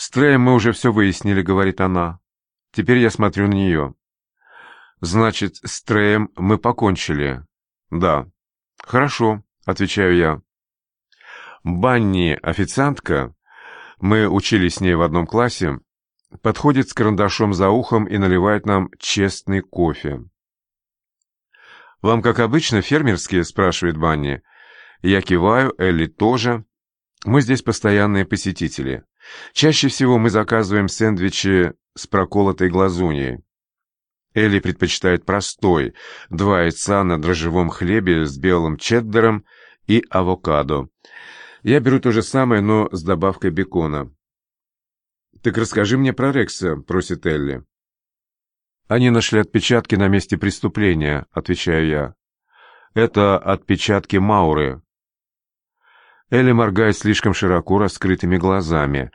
«С Треем мы уже все выяснили», — говорит она. Теперь я смотрю на нее. «Значит, с Треем мы покончили?» «Да». «Хорошо», — отвечаю я. Банни, официантка, мы учились с ней в одном классе, подходит с карандашом за ухом и наливает нам честный кофе. «Вам, как обычно, фермерские?» — спрашивает Банни. Я киваю, Элли тоже. Мы здесь постоянные посетители. Чаще всего мы заказываем сэндвичи с проколотой глазуньей. Элли предпочитает простой, два яйца на дрожжевом хлебе с белым чеддером и авокадо. Я беру то же самое, но с добавкой бекона. «Так расскажи мне про Рекса», — просит Элли. «Они нашли отпечатки на месте преступления», — отвечаю я. «Это отпечатки Мауры». Элли моргает слишком широко раскрытыми глазами.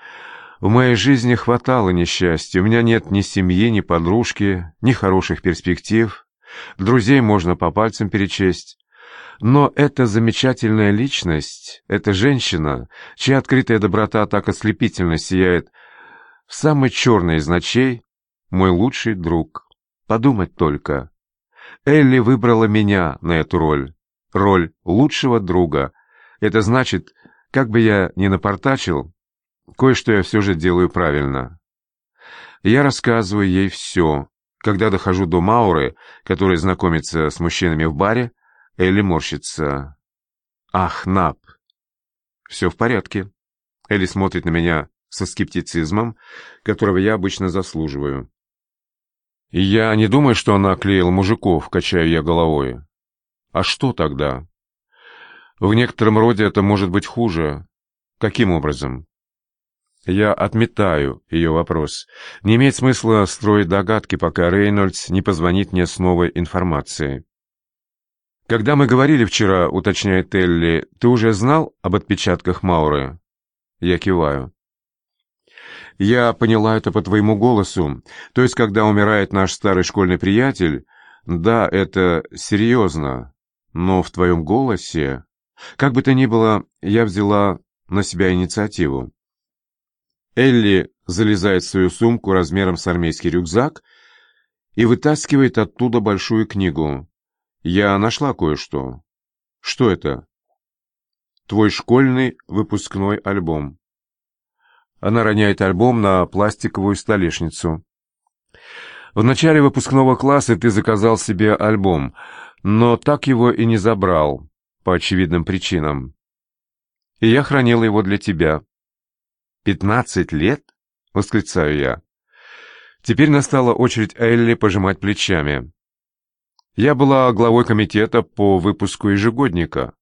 «В моей жизни хватало несчастья. У меня нет ни семьи, ни подружки, ни хороших перспектив. Друзей можно по пальцам перечесть. Но эта замечательная личность, эта женщина, чья открытая доброта так ослепительно сияет в самый черный из ночей, мой лучший друг. Подумать только. Элли выбрала меня на эту роль. Роль лучшего друга. Это значит, как бы я ни напортачил, кое-что я все же делаю правильно. Я рассказываю ей все. Когда дохожу до Мауры, который знакомится с мужчинами в баре, Элли морщится. «Ах, Нап!» «Все в порядке». Элли смотрит на меня со скептицизмом, которого я обычно заслуживаю. «Я не думаю, что она клеила мужиков», — качаю я головой. «А что тогда?» «В некотором роде это может быть хуже. Каким образом?» Я отметаю ее вопрос. Не имеет смысла строить догадки, пока Рейнольдс не позвонит мне с новой информацией. «Когда мы говорили вчера, — уточняет Элли, — ты уже знал об отпечатках Мауры?» Я киваю. «Я поняла это по твоему голосу. То есть, когда умирает наш старый школьный приятель, да, это серьезно, но в твоем голосе... Как бы то ни было, я взяла на себя инициативу». Элли залезает в свою сумку размером с армейский рюкзак и вытаскивает оттуда большую книгу. Я нашла кое-что. Что это? Твой школьный выпускной альбом. Она роняет альбом на пластиковую столешницу. В начале выпускного класса ты заказал себе альбом, но так его и не забрал, по очевидным причинам. И я хранила его для тебя. «Пятнадцать лет?» — восклицаю я. Теперь настала очередь Элли пожимать плечами. Я была главой комитета по выпуску ежегодника.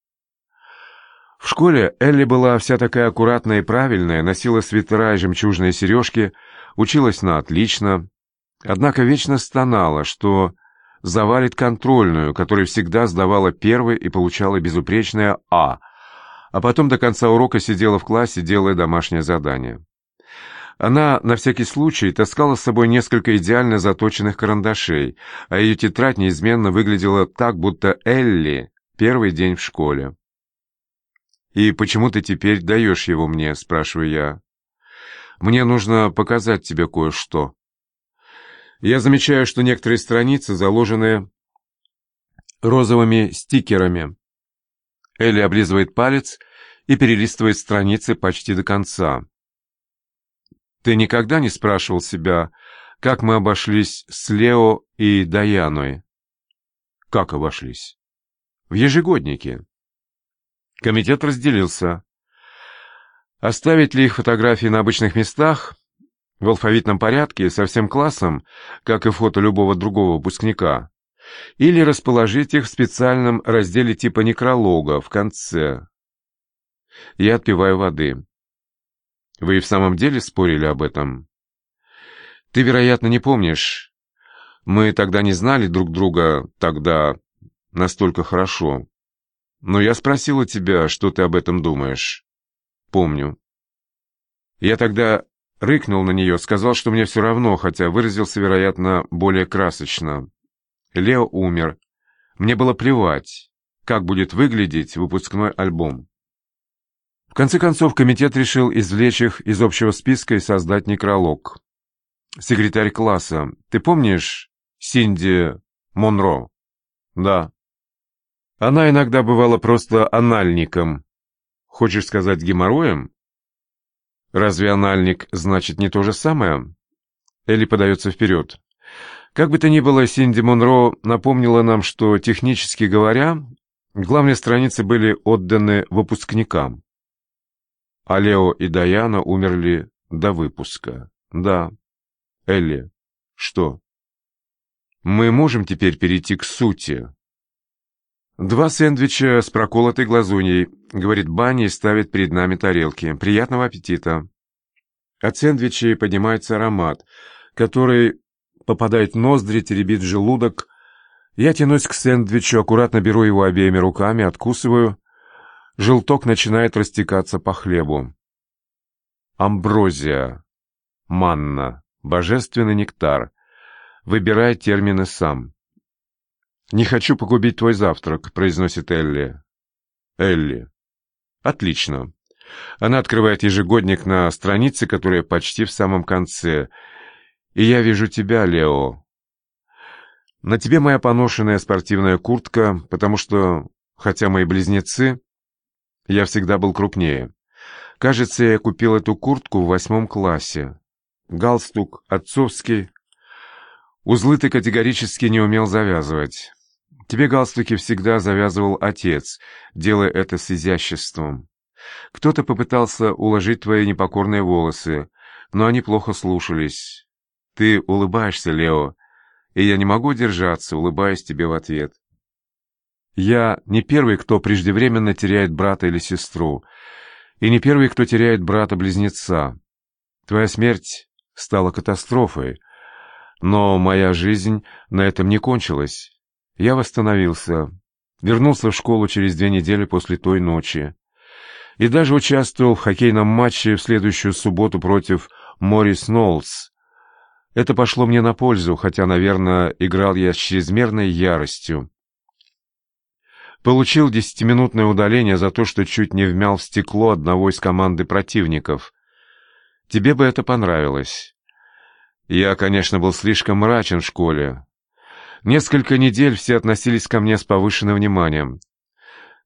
В школе Элли была вся такая аккуратная и правильная, носила свитера и жемчужные сережки, училась на отлично, однако вечно стонала, что завалит контрольную, которая всегда сдавала первой и получала безупречное «А», а потом до конца урока сидела в классе, делая домашнее задание. Она на всякий случай таскала с собой несколько идеально заточенных карандашей, а ее тетрадь неизменно выглядела так, будто Элли первый день в школе. «И почему ты теперь даешь его мне?» – спрашиваю я. «Мне нужно показать тебе кое-что». Я замечаю, что некоторые страницы заложены розовыми стикерами. Элли облизывает палец и перелистывает страницы почти до конца. Ты никогда не спрашивал себя, как мы обошлись с Лео и Даяной? Как обошлись? В ежегоднике. Комитет разделился. Оставить ли их фотографии на обычных местах, в алфавитном порядке, со всем классом, как и фото любого другого выпускника, или расположить их в специальном разделе типа некролога в конце. Я отпиваю воды. Вы и в самом деле спорили об этом? Ты, вероятно, не помнишь. Мы тогда не знали друг друга тогда настолько хорошо. Но я спросила тебя, что ты об этом думаешь. Помню. Я тогда рыкнул на нее, сказал, что мне все равно, хотя выразился, вероятно, более красочно. Лео умер. Мне было плевать, как будет выглядеть выпускной альбом. В конце концов, комитет решил извлечь их из общего списка и создать некролог. Секретарь класса. Ты помнишь Синди Монро? Да. Она иногда бывала просто анальником. Хочешь сказать геморроем? Разве анальник значит не то же самое? Элли подается вперед. Как бы то ни было, Синди Монро напомнила нам, что, технически говоря, главные страницы были отданы выпускникам. А Лео и Даяна умерли до выпуска. Да. Элли. Что? Мы можем теперь перейти к сути. Два сэндвича с проколотой глазуньей, говорит Банни и ставит перед нами тарелки. Приятного аппетита. От сэндвичей поднимается аромат, который попадает в ноздри, теребит желудок. Я тянусь к сэндвичу, аккуратно беру его обеими руками, откусываю. Желток начинает растекаться по хлебу. Амброзия. Манна. Божественный нектар. Выбирай термины сам. «Не хочу погубить твой завтрак», — произносит Элли. Элли. Отлично. Она открывает ежегодник на странице, которая почти в самом конце. И я вижу тебя, Лео. На тебе моя поношенная спортивная куртка, потому что, хотя мои близнецы, я всегда был крупнее. Кажется, я купил эту куртку в восьмом классе. Галстук отцовский. Узлы ты категорически не умел завязывать. Тебе галстуки всегда завязывал отец, делая это с изяществом. Кто-то попытался уложить твои непокорные волосы, но они плохо слушались. Ты улыбаешься, Лео, и я не могу держаться, улыбаясь тебе в ответ. Я не первый, кто преждевременно теряет брата или сестру, и не первый, кто теряет брата-близнеца. Твоя смерть стала катастрофой, но моя жизнь на этом не кончилась. Я восстановился, вернулся в школу через две недели после той ночи и даже участвовал в хоккейном матче в следующую субботу против Морис Ноллс. Это пошло мне на пользу, хотя, наверное, играл я с чрезмерной яростью. Получил десятиминутное удаление за то, что чуть не вмял в стекло одного из команды противников. Тебе бы это понравилось. Я, конечно, был слишком мрачен в школе. Несколько недель все относились ко мне с повышенным вниманием.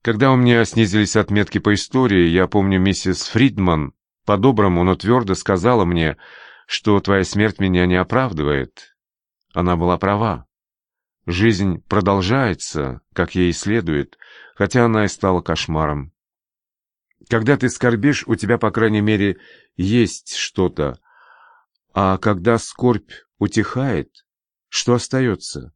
Когда у меня снизились отметки по истории, я помню миссис Фридман, по-доброму, но твердо сказала мне, что твоя смерть меня не оправдывает. Она была права. Жизнь продолжается, как ей следует, хотя она и стала кошмаром. Когда ты скорбишь, у тебя, по крайней мере, есть что-то. А когда скорбь утихает, что остается?